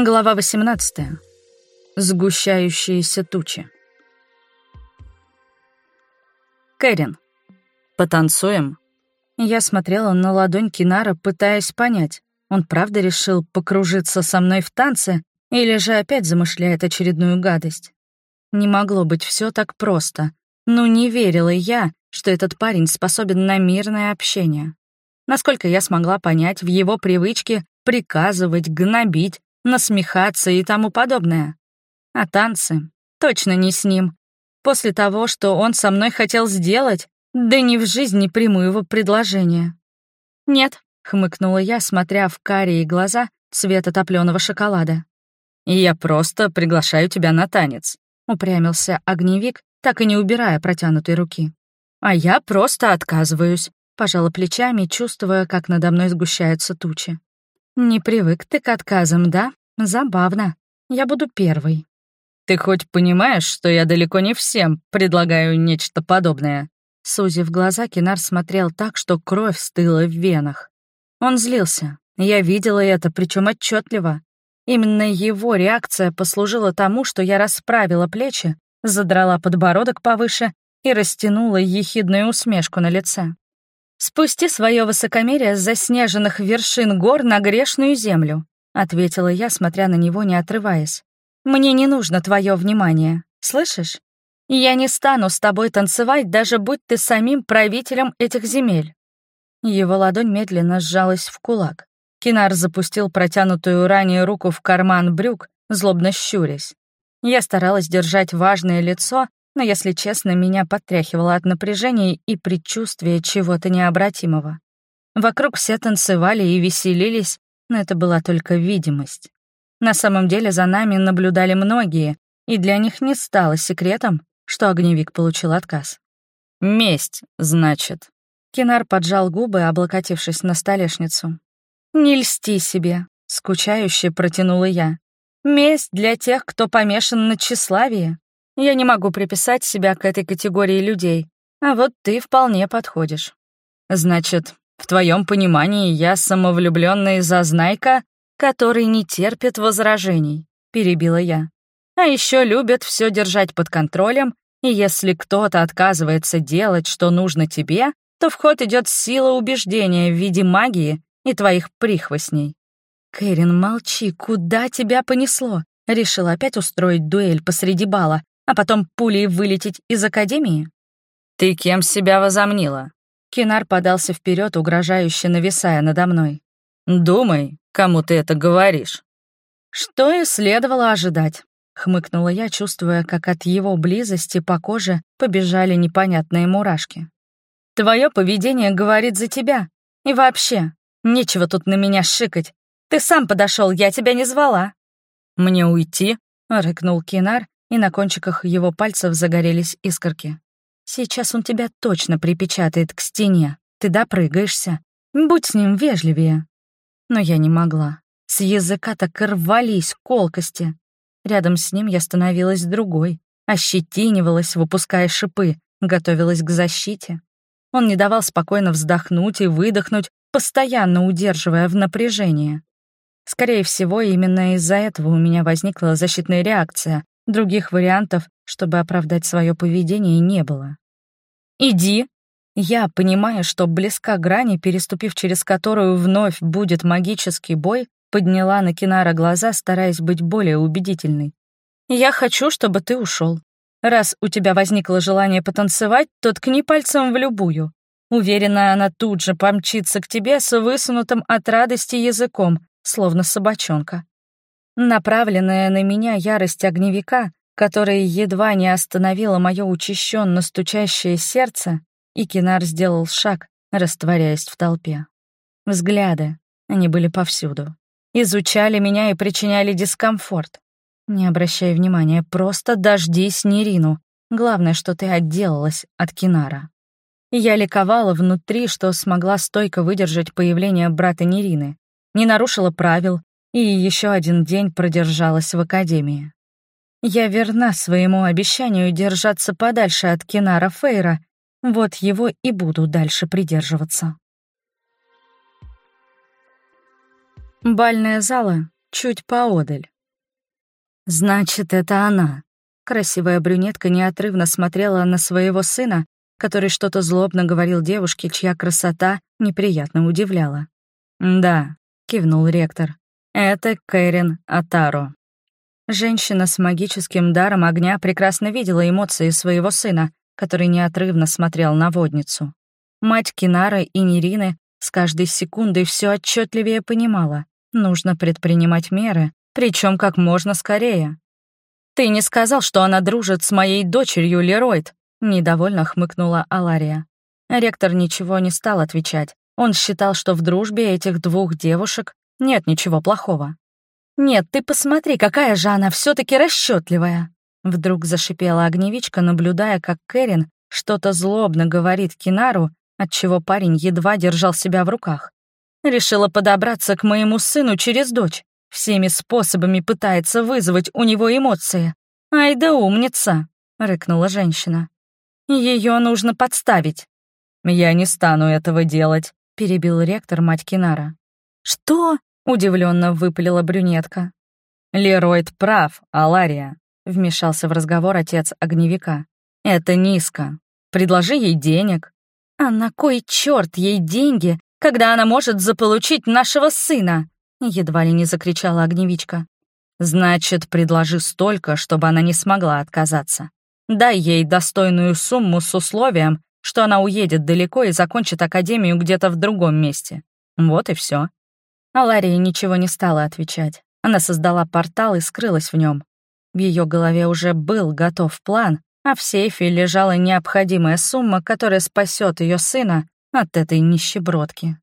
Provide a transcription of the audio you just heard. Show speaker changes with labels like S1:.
S1: Глава 18. Сгущающиеся тучи. Кэрин. «Потанцуем?» Я смотрела на ладонь Кинара, пытаясь понять, он правда решил покружиться со мной в танце или же опять замышляет очередную гадость. Не могло быть все так просто. Ну, не верила я, что этот парень способен на мирное общение. Насколько я смогла понять, в его привычке приказывать, гнобить, насмехаться и тому подобное. А танцы? Точно не с ним. После того, что он со мной хотел сделать, да не в жизни приму его предложение. «Нет», — хмыкнула я, смотря в карие глаза цвета топленого шоколада. «Я просто приглашаю тебя на танец», — упрямился огневик, так и не убирая протянутой руки. «А я просто отказываюсь», — пожала плечами, чувствуя, как надо мной сгущаются тучи. «Не привык ты к отказам, да? Забавно. Я буду первой».
S2: «Ты хоть понимаешь, что я далеко не всем предлагаю нечто подобное?»
S1: Сузив глаза, Кинар смотрел так, что кровь стыла в венах. Он злился. Я видела это, причем отчетливо. Именно его реакция послужила тому, что я расправила плечи, задрала подбородок повыше и растянула ехидную усмешку на лице. «Спусти свое высокомерие с заснеженных вершин гор на грешную землю», — ответила я, смотря на него, не отрываясь. «Мне не нужно твое внимание, слышишь? Я не стану с тобой танцевать, даже будь ты самим правителем этих земель». Его ладонь медленно сжалась в кулак. Кинар запустил протянутую ранее руку в карман брюк, злобно щурясь. Я старалась держать важное лицо, но, если честно, меня подтряхивало от напряжения и предчувствия чего-то необратимого. Вокруг все танцевали и веселились, но это была только видимость. На самом деле за нами наблюдали многие, и для них не стало секретом, что огневик получил отказ.
S2: «Месть, значит».
S1: Кинар поджал губы, облокотившись на столешницу. «Не льсти себе», — скучающе протянула я. «Месть для тех, кто помешан на тщеславии. Я не могу приписать себя к этой категории людей, а вот ты вполне подходишь.
S2: Значит, в твоем понимании я самовлюбленная зазнайка,
S1: который не терпит возражений, перебила я. А еще любят все держать под контролем, и если кто-то отказывается делать, что нужно тебе, то в ход идет сила убеждения в виде магии и твоих прихвостней. Кэрин, молчи, куда тебя понесло? Решил опять устроить дуэль посреди бала, а потом пулей вылететь из академии?
S2: Ты кем себя возомнила?
S1: Кинар подался вперед, угрожающе нависая надо мной.
S2: Думай, кому ты это говоришь.
S1: Что и следовало ожидать, хмыкнула я, чувствуя, как от его близости по коже побежали непонятные мурашки. Твое поведение говорит за тебя. И вообще, нечего тут на меня шикать. Ты сам подошел, я тебя не звала.
S2: Мне уйти?
S1: рыкнул Кинар, и на кончиках его пальцев загорелись искорки. «Сейчас он тебя точно припечатает к стене. Ты допрыгаешься. Будь с ним вежливее». Но я не могла. С языка так рвались колкости. Рядом с ним я становилась другой, ощетинивалась, выпуская шипы, готовилась к защите. Он не давал спокойно вздохнуть и выдохнуть, постоянно удерживая в напряжении. Скорее всего, именно из-за этого у меня возникла защитная реакция, Других вариантов, чтобы оправдать свое поведение, не было. «Иди!» Я, понимая, что близка грани, переступив через которую вновь будет магический бой, подняла на Кинара глаза, стараясь быть более убедительной. «Я хочу, чтобы ты ушел. Раз у тебя возникло желание потанцевать, то ткни пальцем в любую. Уверена, она тут же помчится к тебе с высунутым от радости языком, словно собачонка. Направленная на меня ярость огневика, которая едва не остановила мое учащенно стучащее сердце, и Кинар сделал шаг, растворяясь в толпе. Взгляды, они были повсюду. Изучали меня и причиняли дискомфорт. Не обращай внимания, просто дождись Нерину. Главное, что ты отделалась от Кинара. Я ликовала внутри, что смогла стойко выдержать появление брата Нерины. Не нарушила правил, и еще один день продержалась в академии. Я верна своему обещанию держаться подальше от Кинара Фейра, вот его и буду дальше придерживаться. Бальная зала, чуть поодаль. Значит, это она. Красивая брюнетка неотрывно смотрела на своего сына, который что-то злобно говорил девушке, чья красота неприятно удивляла. «Да», — кивнул ректор, — «это Кэрин Атаро». Женщина с магическим даром огня прекрасно видела эмоции своего сына, который неотрывно смотрел на водницу. Мать Кинара и Нерины с каждой секундой все отчетливее понимала, нужно предпринимать меры, причем как можно скорее. «Ты не сказал, что она дружит с моей дочерью Леройд», — недовольно хмыкнула Алария. Ректор ничего не стал отвечать. Он считал, что в дружбе этих двух девушек нет ничего плохого. «Нет, ты посмотри, какая же она все таки расчетливая. Вдруг зашипела огневичка, наблюдая, как Кэрин что-то злобно говорит Кинару, отчего парень едва держал себя в руках. Решила подобраться к моему сыну через дочь. Всеми способами пытается вызвать у него эмоции. «Ай да умница!» — рыкнула женщина. Ее нужно подставить». «Я не стану этого делать», — перебил ректор мать Кинара. «Что?» — удивленно выпалила брюнетка. «Леройд прав, Алария», — вмешался в разговор отец огневика. «Это низко. Предложи ей денег». «А на кой черт ей деньги, когда она может заполучить нашего сына?» Едва ли не закричала огневичка. «Значит, предложи столько, чтобы она не смогла отказаться. Дай ей достойную сумму с условием, что она уедет далеко и закончит академию где-то в другом месте. Вот и все. А Лария ничего не стала отвечать. Она создала портал и скрылась в нем. В ее голове уже был готов план, а в сейфе лежала необходимая сумма, которая спасет ее сына от этой нищебродки.